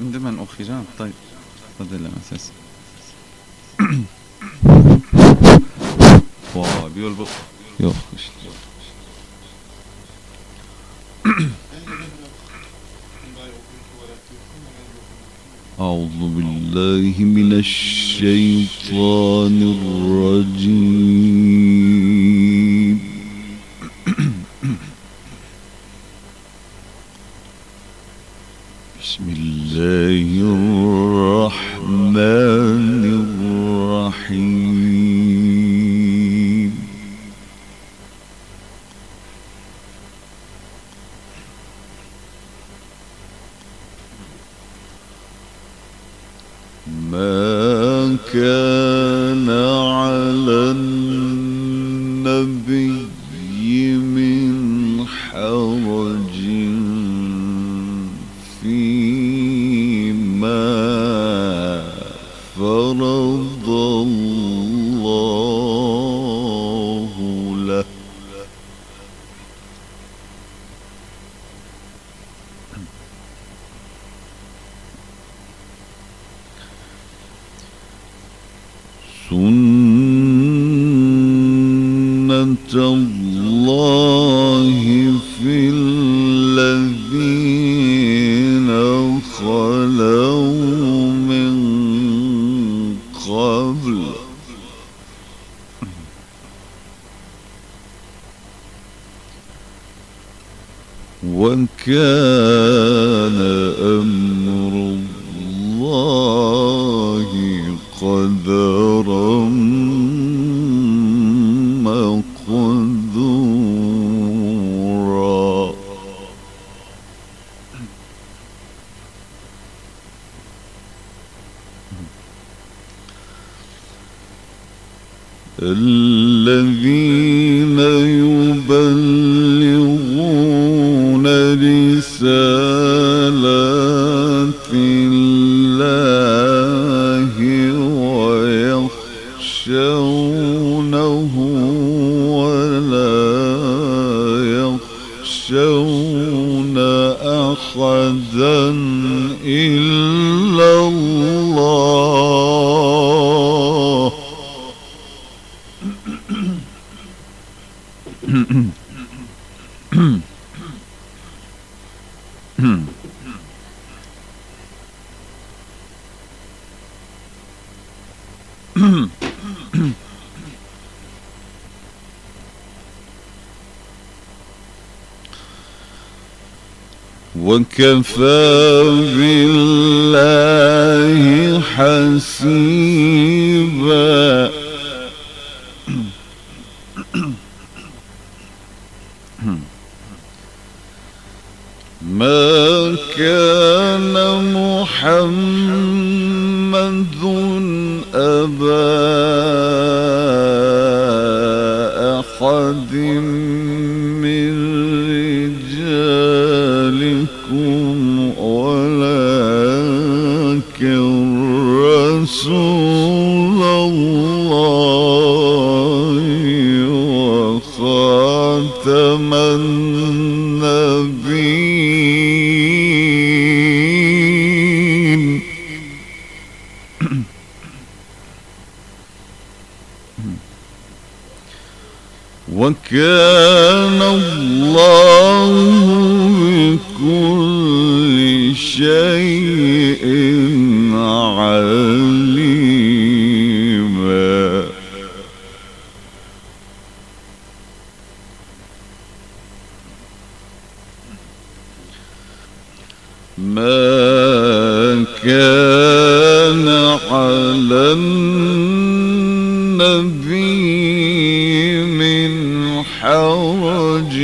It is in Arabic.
عندما أخي جان طيب تفضل أساس Vay bir yol bu. Yok işte. أعوذ بالله من الشيطان الرجيم بسم الله الرحمن الرحيم. ما كان على النبي فرض الله له. سنة الله في الذين خلوا من قبل وكان أمر الله قدرا مقدورا. الذين في وكفى بالله حسيبا. ما كان محمد أبا أحد رجالكم ولكن رسول الله وخاتم النبيين. وكان الله بكل شيء عليما ما كان على النبي من حرج